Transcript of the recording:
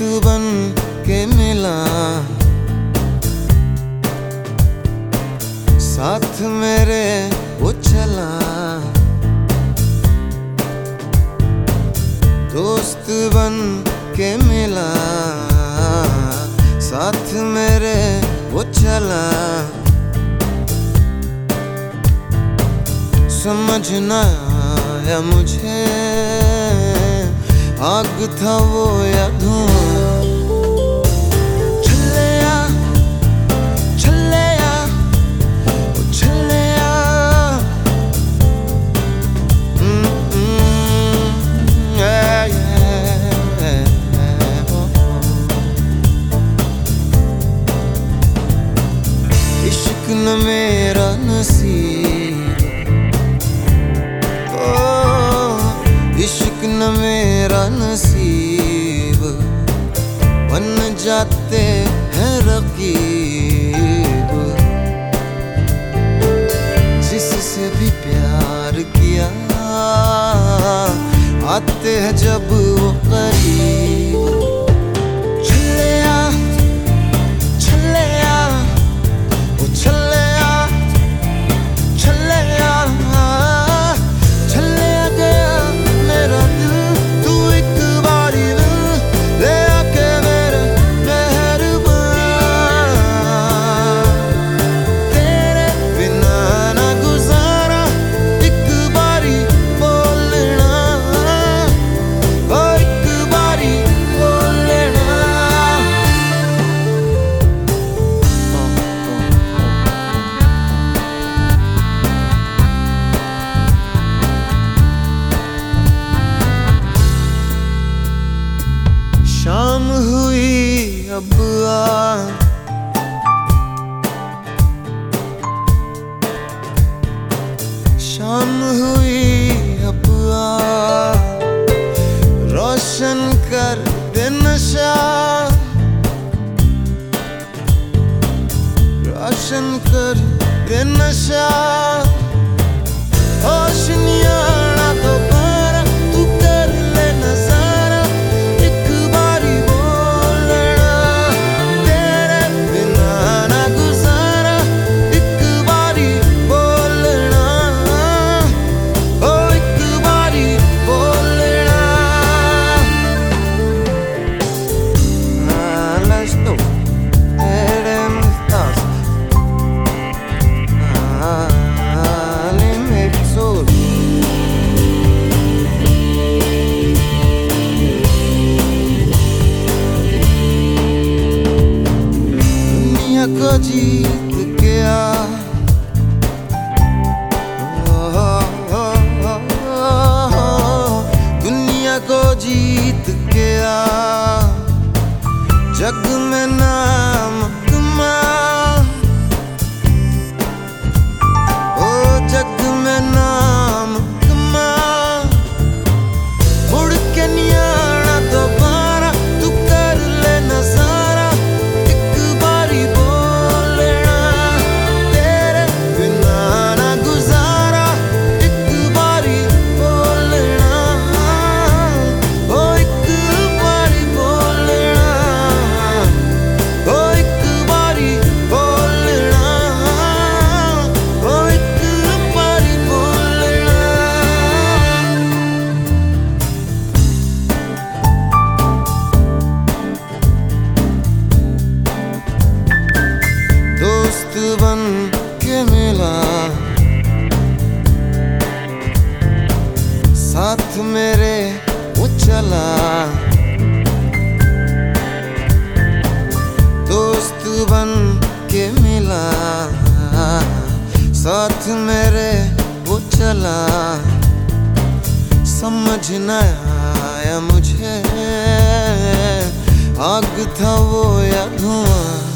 तू बन के मिला। साथ मेरे उछला दोस्त बन के मिला। साथ मेरे उछला समझना आया मुझे। आग था वो या धुआँ। नसीब बन जाते हैं रकीब। दर्शन कर नशा होश निया मेरे उछला दोस्त बन के मिला। साथ मेरे वो चला। समझ न आया मुझे। आग था वो या धुआँ।